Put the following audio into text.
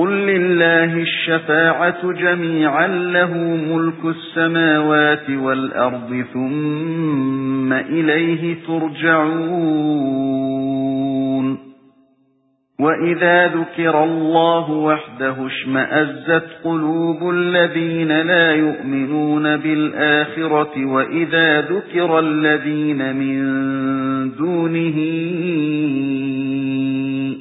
قُل لِّلَّهِ الشَّفَاعَةُ جَمِيعًا لَّهُ مُلْكُ السَّمَاوَاتِ وَالْأَرْضِ ثُمَّ إِلَيْهِ تُرْجَعُونَ وَإِذَا ذُكِرَ اللَّهُ وَحْدَهُ اشْمَأَزَّتْ قُلُوبُ الَّذِينَ لَا يُؤْمِنُونَ بِالْآخِرَةِ وَإِذَا ذُكِرَ الَّذِينَ مِن دُونِهِ